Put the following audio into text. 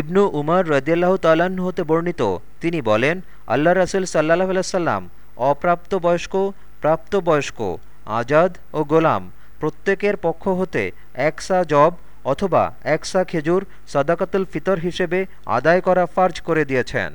ইবনু উমর রদিয়াল্লাহ তাল্লাহ্ন হতে বর্ণিত। তিনি বলেন আল্লাহ রাসুল সাল্লাহ আলাইসাল্লাম অপ্রাপ্তবয়স্ক, প্রাপ্তবয়স্ক, আজাদ ও গোলাম, প্রত্যেকের পক্ষ হতে একসা জব অথবা একসা খেজুর, সাদাকাতুল ফিতর হিসেবে আদায় করা ফার্জ করে দিয়েছেন।